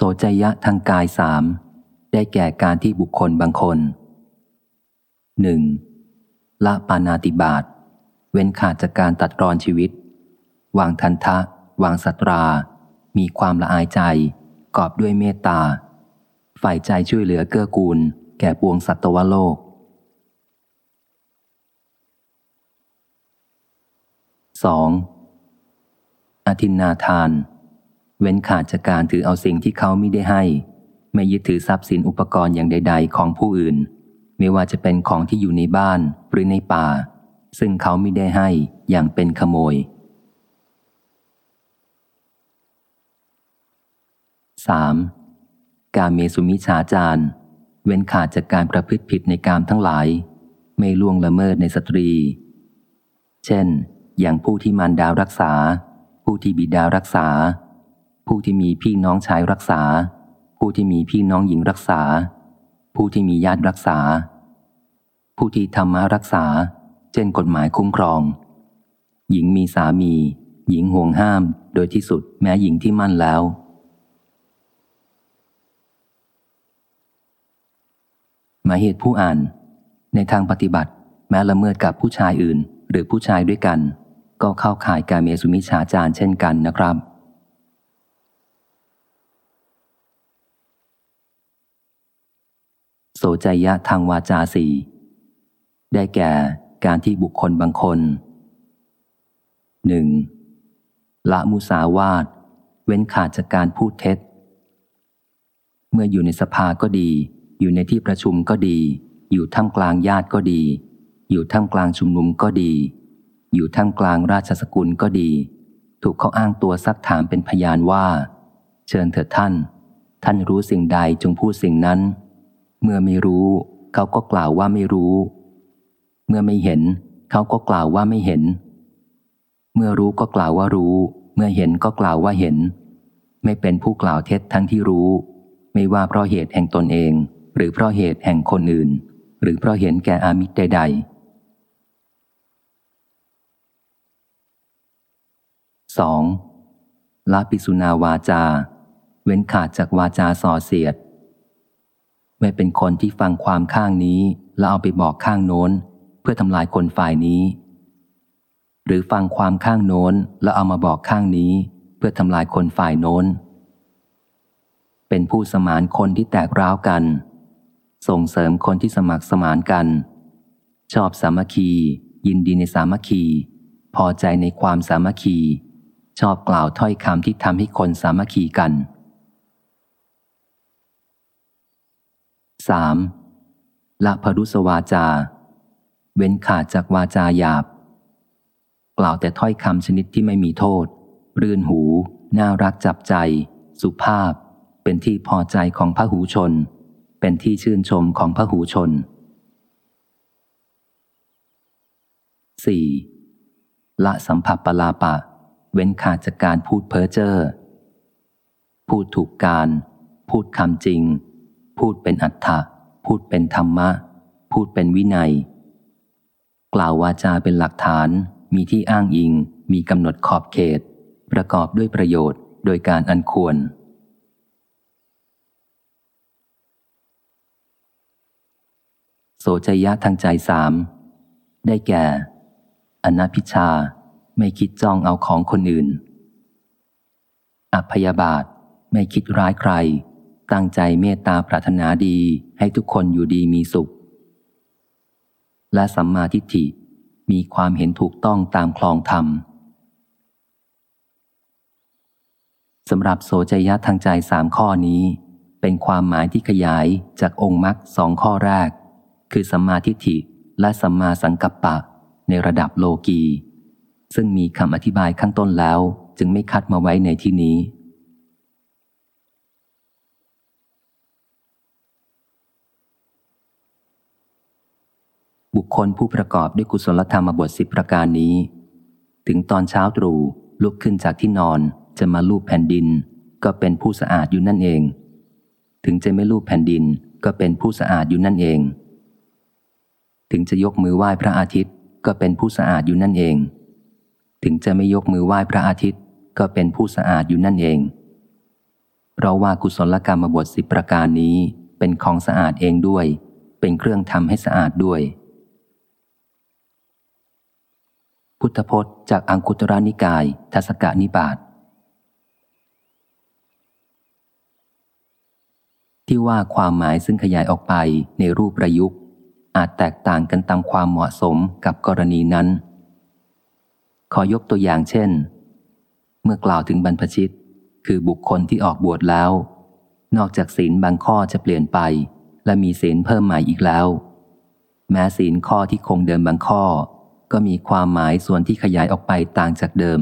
โสจยะทางกายสามได้แก่การที่บุคคลบางคนหนึ่งละปานาติบาตเว้นขาดจากการตัดรอนชีวิต วางทันทะ วางสัตรา มีความละอายใจ กอบด้วยเมตตา ฝ่ายใจช่วยเหลือเกื้อกูล แก่ปวงสัตวโลก 2. อธินนาทาน เว้นขาดจากการถือเอาสิ่งที่เขาไม่ได้ให้ ไม่ยึดถือทรัพย์สินอุปกรณ์อย่างใด ๆ ของผู้อื่น ไม่ว่าจะเป็นของที่อยู่ในบ้านหรือในป่า ซึ่งเขาไม่ได้ให้อย่างเป็นขโมย 3. การเมสุมิชาจารเว้นขาดจากการประพฤติผิดในกามทั้งหลาย ไม่ล่วงละเมิดในสตรี เช่น อย่างผู้ที่มารดารักษา ผู้ที่บิดารักษา ผู้ที่มีพี่น้องชายรักษา ผู้ที่มีพี่น้องหญิงรักษา ผู้ที่มีญาติรักษา ผู้ที่ธรรมารักษา เช่นกฎหมายคุ้มครอง หญิงมีสามี หญิงห่วงห้าม โดยที่สุดแม้หญิงที่มั่นแล้ว หมายเหตุผู้อ่าน ในทางปฏิบัติ แม้ละเมิดกับผู้ชายอื่น หรือผู้ชายด้วยกัน ก็เข้าข่ายการเมสุมิชาจารเช่นกันนะครับ โสจยะทางวาจาสีได้แก่การที่บุคคลบางคนหนึ่งละมุสาวาตเว้นขาดจากการพูดเท็จ เมื่ออยู่ในสภาก็ดี อยู่ในที่ประชุมก็ดี อยู่ท่ามกลางญาติก็ดี อยู่ท่ามกลางชุมนุมก็ดี อยู่ท่ามกลางราชสกุลก็ดี ถูกเขาอ้างตัวซักถามเป็นพยานว่า เชิญเถิดท่าน ท่านรู้สิ่งใดจงพูดสิ่งนั้น เมื่อไม่รู้ เขาก็กล่าวว่าไม่รู้ เมื่อไม่เห็น เขาก็กล่าวว่าไม่เห็น เมื่อรู้ก็กล่าวว่ารู้ เมื่อเห็นก็กล่าวว่าเห็น ไม่เป็นผู้กล่าวเท็จทั้งที่รู้ ไม่ว่าเพราะเหตุแห่งตนเอง หรือเพราะเหตุแห่งคนอื่น หรือเพราะเห็นแก่อามิตรใดๆสองลาปิสุนาวาจา เว้นขาดจากวาจาส่อเสียด ไม่เป็นคนที่ฟังความข้างนี้ แล้วเอาไปบอกข้างโน้น เพื่อทำลายคนฝ่ายนี้ หรือฟังความข้างโน้นแล้วเอามาบอกข้างนี้ เพื่อทำลายคนฝ่ายโน้น เป็นผู้สมานคนที่แตกร้าวกัน ส่งเสริมคนที่สมัครสมานกัน ชอบสามัคคี ยินดีในสามัคคี พอใจในความสามัคคี ชอบกล่าวถ้อยคำที่ทำให้คนสามัคคีกัน 3. ละพรุสวาจา เว้นขาดจากวาจาหยาบ กล่าวแต่ถ้อยคำชนิดที่ไม่มีโทษ รื่นหู น่ารักจับใจ สุภาพ เป็นที่พอใจของพระหูชน เป็นที่ชื่นชมของพระหูชน 4. ละสัมผัสปลาปะ เว้นขาดจากการพูดเพ้อเจ้อ พูดถูกการ พูดคำจริง พูดเป็นอัตถะพูดเป็นธรรมะ พูดเป็นวินัย กล่าววาจาเป็นหลักฐาน มีที่อ้างอิง มีกำหนดขอบเขต ประกอบด้วยประโยชน์โดยการอันควร โสจยะทางใจสาม ได้แก่ อนัพิชาไม่คิดจ้องเอาของคนอื่น อัพยาบาทไม่คิดร้ายใคร ตั้งใจเมตตาปรารถนาดีให้ทุกคนอยู่ดีมีสุข และสัมมาทิฏฐิมีความเห็นถูกต้องตามคลองธรรมสำหรับโสจยะทางใจสามข้อนี้ เป็นความหมายที่ขยายจากองค์มรรคสองข้อแรก คือสัมมาทิฏฐิและสัมมาสังกัปปะในระดับโลกี ซึ่งมีคำอธิบายข้างต้นแล้วจึงไม่คัดมาไว้ในที่นี้ บุคคลผู้ประกอบด้วยกุศลธรรมบทสิบประการนี้ ถึงตอนเช้าตรู่ลุกขึ้นจากที่นอนจะมาลูบแผ่นดิน ก็เป็นผู้สะอาดอยู่นั่นเอง ถึงจะไม่ลูบแผ่นดินก็เป็นผู้สะอาดอยู่นั่นเอง ถึงจะยกมือไหว้พระอาทิตย์ก็เป็นผู้สะอาดอยู่นั่นเอง ถึงจะไม่ยกมือไหว้พระอาทิตย์ก็เป็นผู้สะอาดอยู่นั่นเอง เพราะว่ากุศลกรรมบทสิบประการนี้เป็นของสะอาดเองด้วย เป็นเครื่องทำให้สะอาดด้วย พุทธพจน์จากอังคุตรานิกายทัศกานิบาตที่ว่าความหมายซึ่งขยายออกไปในรูปประยุกต์ อาจแตกต่างกันตามความเหมาะสมกับกรณีนั้น ขอยกตัวอย่างเช่น เมื่อกล่าวถึงบรรพชิต คือบุคคลที่ออกบวชแล้ว นอกจากศีลบางข้อจะเปลี่ยนไป และมีศีลเพิ่มใหม่อีกแล้ว แม้ศีลข้อที่คงเดิมบางข้อ ก็มีความหมายส่วนที่ขยายออกไปต่างจากเดิม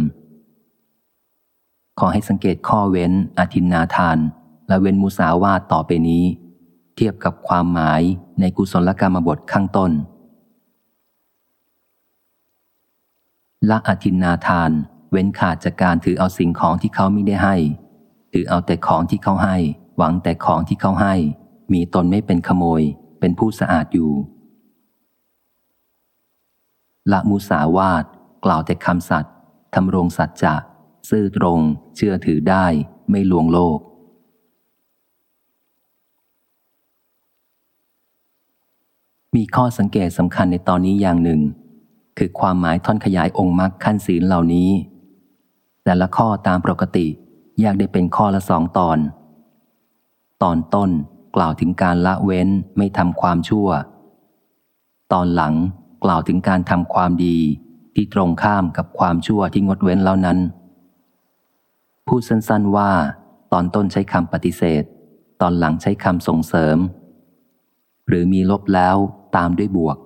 ขอให้สังเกตข้อเว้นอธินนาทาน และเว้นมุสาวาตต่อไปนี้ เทียบกับความหมายในกุศลกรรมบทข้างต้น ละอธินนาทาน เว้นขาดจากการถือเอาสิ่งของที่เขาไม่ได้ให้ ถือเอาแต่ของที่เขาให้ หวังแต่ของที่เขาให้ มีตนไม่เป็นขโมย เป็นผู้สะอาดอยู่ ละมุสาวาตกล่าวแต่คำสัตย์ทำรงสัจจะซื่อตรง เชื่อถือได้ ไม่ลวงโลก มีข้อสังเกตสำคัญในตอนนี้อย่างหนึ่ง คือความหมายท่อนขยายองค์มรรคขั้นศีลเหล่านี้ แต่ละข้อตามปกติแยกได้เป็นข้อละสองตอน ตอนต้นกล่าวถึงการละเว้นไม่ทำความชั่ว ตอนหลัง กล่าวถึงการทำความดีที่ตรงข้ามกับความชั่วที่งดเว้นแล้วนั้น พูดสั้นๆว่า ตอนต้นใช้คำปฏิเสธ ตอนหลังใช้คำส่งเสริม หรือมีลบแล้วตามด้วยบวก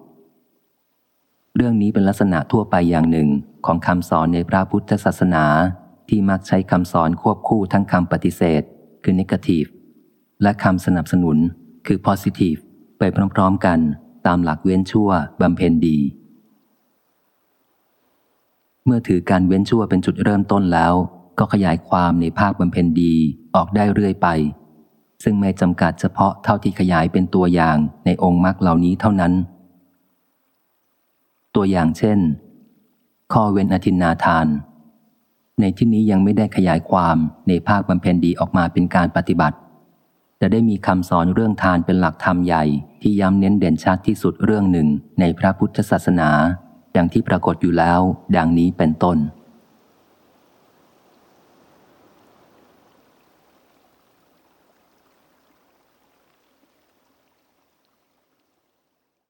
เรื่องนี้เป็นลักษณะทั่วไปอย่างหนึ่งของคำสอนในพระพุทธศาสนาที่มักใช้คำสอนควบคู่ทั้งคำปฏิเสธ คือ negative และคำสนับสนุนคือ positive ไปพร้อมๆกัน ตามหลักเว้นชั่วบำเพ็ญดี เมื่อถือการเว้นชั่วเป็นจุดเริ่มต้นแล้ว ก็ขยายความในภาคบำเพ็ญดีออกได้เรื่อยไป ซึ่งไม่จำกัดเฉพาะเท่าที่ขยายเป็นตัวอย่างในองค์มรรคเหล่านี้เท่านั้น ตัวอย่างเช่น ข้อเว้นอธินาทาน ในที่นี้ยังไม่ได้ขยายความในภาคบำเพ็ญดีออกมาเป็นการปฏิบัติ แต่ได้มีคำสอนเรื่องทานเป็นหลักธรรมใหญ่ที่ย้ำเน้นเด่นชัดที่สุดเรื่องหนึ่งในพระพุทธศาสนา ดังที่ปรากฏอยู่แล้ว ดังนี้เป็นต้น